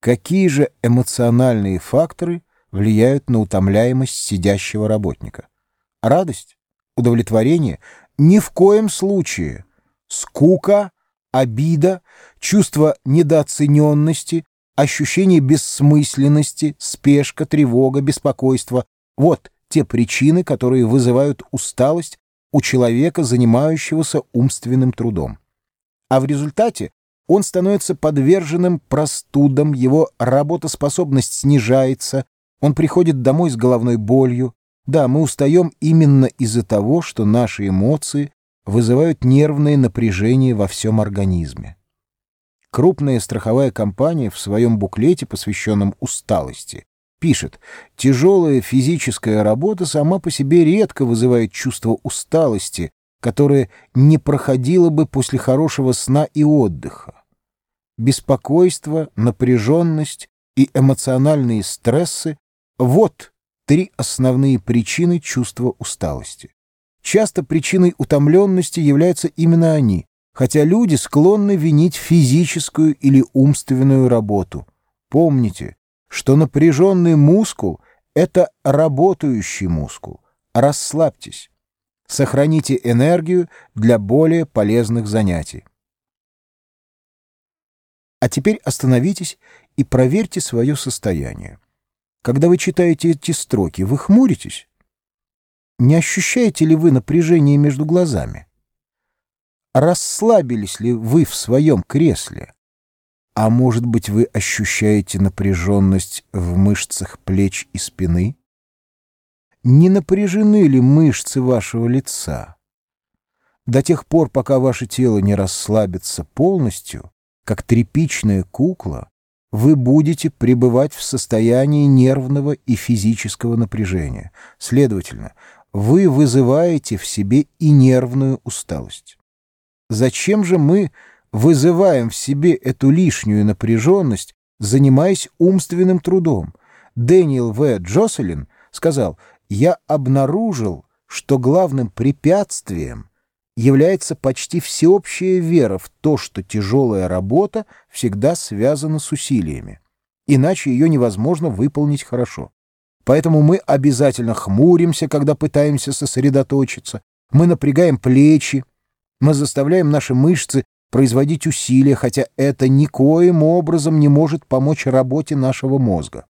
Какие же эмоциональные факторы влияют на утомляемость сидящего работника? Радость? Удовлетворение? Ни в коем случае. Скука, обида, чувство недооцененности, ощущение бессмысленности, спешка, тревога, беспокойство — вот те причины, которые вызывают усталость у человека, занимающегося умственным трудом. А в результате он становится подверженным простудам, его работоспособность снижается, он приходит домой с головной болью. Да, мы устаем именно из-за того, что наши эмоции вызывают нервное напряжение во всем организме. Крупная страховая компания в своем буклете, посвященном усталости, пишет, тяжелая физическая работа сама по себе редко вызывает чувство усталости, которое не проходило бы после хорошего сна и отдыха беспокойство, напряженность и эмоциональные стрессы — вот три основные причины чувства усталости. Часто причиной утомленности являются именно они, хотя люди склонны винить физическую или умственную работу. Помните, что напряженный мускул — это работающий мускул. Расслабьтесь. Сохраните энергию для более полезных занятий. А теперь остановитесь и проверьте свое состояние. Когда вы читаете эти строки, вы хмуритесь? Не ощущаете ли вы напряжение между глазами? Расслабились ли вы в своем кресле? А может быть, вы ощущаете напряженность в мышцах плеч и спины? Не напряжены ли мышцы вашего лица? До тех пор, пока ваше тело не расслабится полностью, как тряпичная кукла, вы будете пребывать в состоянии нервного и физического напряжения. Следовательно, вы вызываете в себе и нервную усталость. Зачем же мы вызываем в себе эту лишнюю напряженность, занимаясь умственным трудом? Дэниел В. Джоселин сказал, «Я обнаружил, что главным препятствием является почти всеобщая вера в то, что тяжелая работа всегда связана с усилиями. Иначе ее невозможно выполнить хорошо. Поэтому мы обязательно хмуримся, когда пытаемся сосредоточиться. Мы напрягаем плечи. Мы заставляем наши мышцы производить усилия, хотя это никоим образом не может помочь работе нашего мозга.